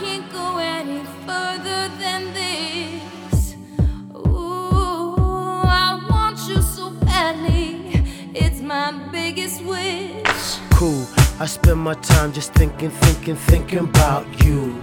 can't go any further than this. Ooh, I want you so badly. It's my biggest wish. Cool. I spend my time just thinking, thinking, thinking about you.